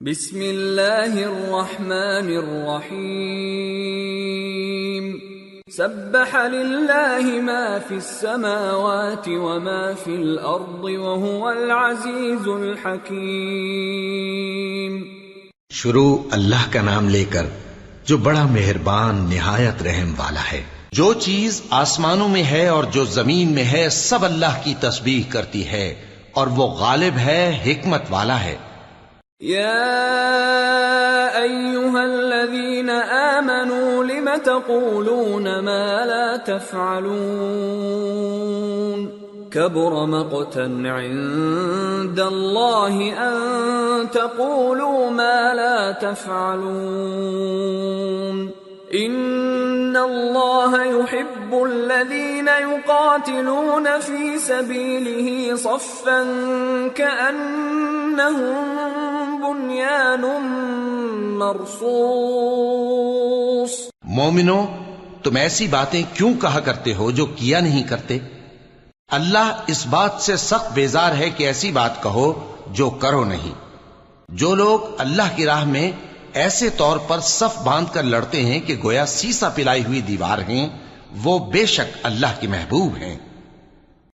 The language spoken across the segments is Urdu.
بسم اللہ الرحمن الرحیم سبح للہ ما فی السماوات وما فی الارض وهو العزیز الحکیم شروع اللہ کا نام لے کر جو بڑا مہربان نہایت رحم والا ہے۔ جو چیز آسمانوں میں ہے اور جو زمین میں ہے، سب اللہ کی تسبیح کرتی ہے اور وہ غالب ہے، حکمت والا ہے۔ يا أيها الذين آمنوا لم تقولون ما لا تفعلون؟ كبر مقتا عند الله أن تقولوا ما لا تفعلون. ان اللہ يحب الذين يقاتلون في سبيله صفا كأنهم بنيان مرصوص۔ مومنو، تم ایسی باتیں کیوں کہا کرتے ہو جو کیا نہیں کرتے؟ اللہ اس بات سے سخت بیزار ہے کہ ایسی بات کہو جو کرو نہیں۔ جو لوگ اللہ کی راہ میں ایسے طور پر صف باندھ کر لڑتے ہیں کہ گویا سیسا پلائی ہوئی دیوار ہیں، وہ بے شک اللہ کے محبوب ہیں۔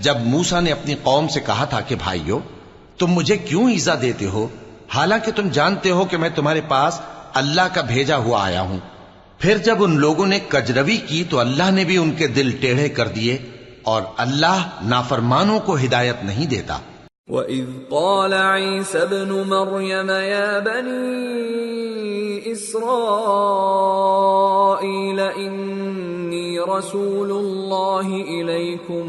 جب موسا نے اپنی قوم سے کہا تھا کہ بھائیو، تم مجھے کیوں ایزا دیتے ہو؟ حالانکہ تم جانتے ہو کہ میں تمہارے پاس اللہ کا بھیجا ہوا آیا ہوں۔ پھر جب ان لوگوں نے کجروی کی تو اللہ نے بھی ان کے دل ٹیڑھے کر دیے اور اللہ نافرمانوں کو ہدایت نہیں دیتا۔ وَإِذْ قَالَ عِيسَى ابْنُ مَرْيَمَ يَا بَنِي إِسْرَائِيلَ إِنِّي رَسُولُ اللَّهِ إِلَيْكُمْ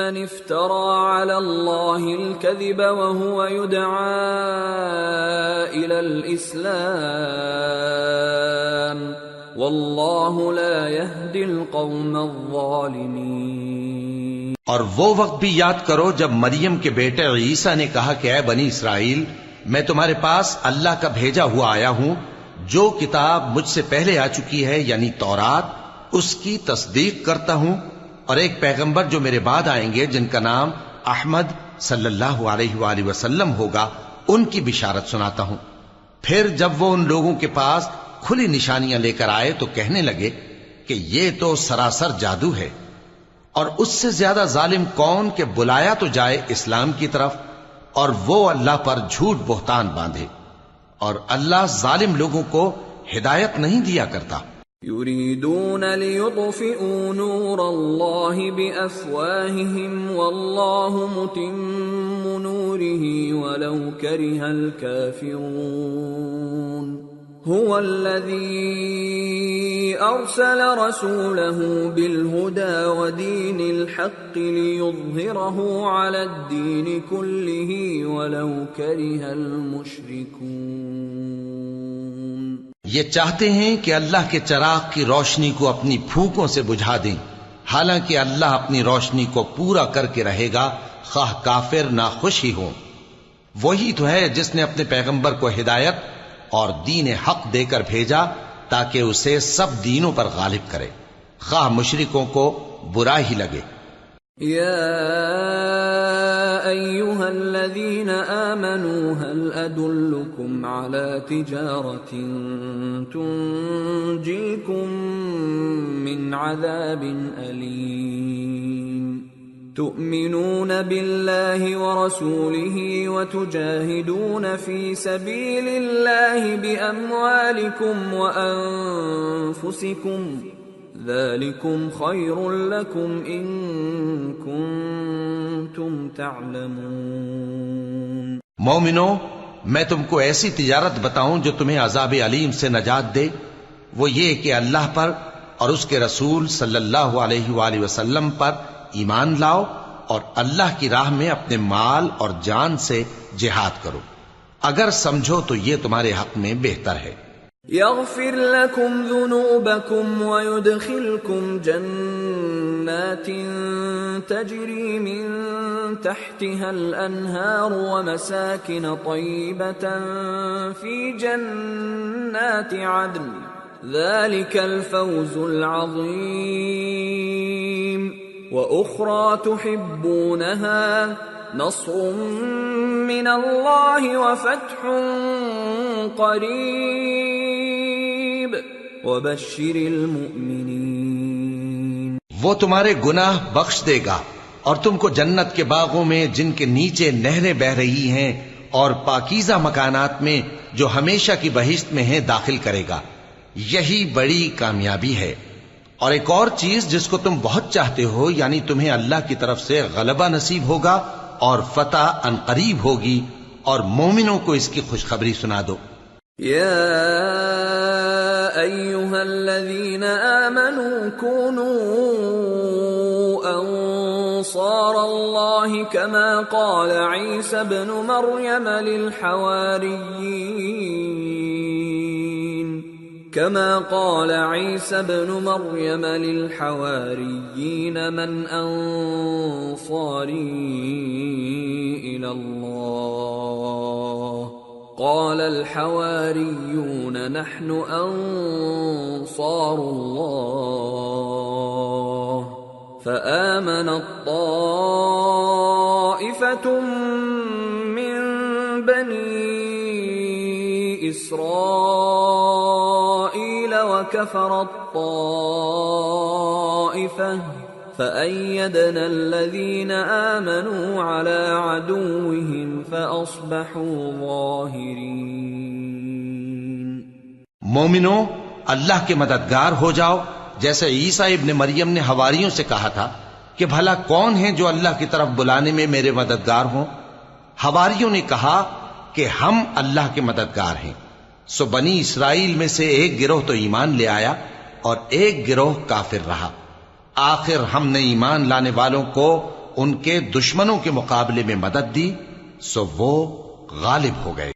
افترى على الله الكذب وهو يدعى الى الاسلام والله لا يهدي القوم الظالمين. اور وہ وقت بھی یاد کرو جب مریم کے بیٹے عیسیٰ نے کہا کہ اے بنی اسرائیل، میں تمہارے پاس اللہ کا بھیجا ہوا آیا ہوں، جو کتاب مجھ سے پہلے آ چکی ہے یعنی تورات، اس کی تصدیق کرتا ہوں اور ایک پیغمبر جو میرے بعد آئیں گے، جن کا نام احمد صلی اللہ علیہ وآلہ وسلم ہوگا، ان کی بشارت سناتا ہوں۔ پھر جب وہ ان لوگوں کے پاس کھلی نشانیاں لے کر آئے تو کہنے لگے کہ یہ تو سراسر جادو ہے۔ اور اس سے زیادہ ظالم کون کہ بلایا تو جائے اسلام کی طرف، اور وہ اللہ پر جھوٹ بہتان باندھے۔ اور اللہ ظالم لوگوں کو ہدایت نہیں دیا کرتا۔ يريدون ليطفئوا نور الله بأفواههم والله متم نوره ولو كره الكافرون. هو الذي ارسل رسوله بالهدى ودين الحق ليظهره على الدين كله ولو كره المشركون. یہ چاہتے ہیں کہ اللہ کے چراغ کی روشنی کو اپنی پھوکوں سے بجھا دیں۔ حالانکہ اللہ اپنی روشنی کو پورا کر کے رہے گا، خواہ کافر نہ خوش ہی ہوں۔ وہی تو ہے جس نے اپنے پیغمبر کو ہدایت اور دین حق دے کر بھیجا تاکہ اسے سب دینوں پر غالب کرے۔ خواہ مشرکوں کو برا ہی لگے۔ یا ایوہا الذین آمنوا هل ادلکم على تجارت تنجیکم من عذاب علیم تؤمنون بالله ورسوله وتجاهدون في سبيل الله بأموالكم وأنفسكم ذلكم خير لكم إن كنتم تعلمون مومنو، میں تم کو ایسی تجارت بتاؤں جو تمہیں عذاب علیم سے نجات دے، وہ یہ کہ اللہ پر اور اس کے رسول صلی اللہ علیہ وآلہ وسلم پر ایمان لاؤ اور اللہ کی راہ میں اپنے مال اور جان سے جہاد کرو۔ اگر سمجھو تو یہ تمہارے حق میں بہتر ہے۔ يغفر لكم ذنوبكم ويدخلكم جنات تجري من تحتها الأنهار ومساكن طيبة في جنات عدن. ذلك الفوز العظيم. وأخرى تحبونها نصر من الله وفتح قریب وبشر المؤمنین۔ وہ تمہارے گناہ بخش دے گا اور تم کو جنت کے باغوں میں جن کے نیچے نہریں بہ رہی ہیں اور پاکیزہ مکانات میں جو ہمیشہ کی بہشت میں ہیں داخل کرے گا۔ یہی بڑی کامیابی ہے۔ اور ایک اور چیز جس کو تم بہت چاہتے ہو یعنی تمہیں اللہ کی طرف سے غلبہ نصیب ہوگا اور فتح ان قریب ہوگی اور مومنوں کو اس کی خوشخبری سنا دو۔ ايها الذين امنوا كونوا انصار الله كما قال عيسى ابن مريم للحواريين كما قال عيسى ابن مريم للحواريين من انصاري الى الله قال الحواريون نحن انصار الله فامن الطائفه من بني اسرائيل وكفر الطائفه فأيدنا الذين آمنوا على عدوهم فأصبحوا ظاهرين. مومنو، اللہ کے مددگار ہو جاؤ، جیسے عیسیٰ ابن مریم نے ہواریوں سے کہا تھا کہ بھلا کون ہیں جو اللہ کی طرف بلانے میں میرے مددگار ہوں؟ ہواریوں نے کہا کہ ہم اللہ کے مددگار ہیں۔ سو بنی اسرائیل میں سے ایک گروہ تو ایمان لے آیا اور ایک گروہ کافر رہا۔ آخر ہم نے ایمان لانے والوں کو ان کے دشمنوں کے مقابلے میں مدد دی، سو وہ غالب ہو گئے۔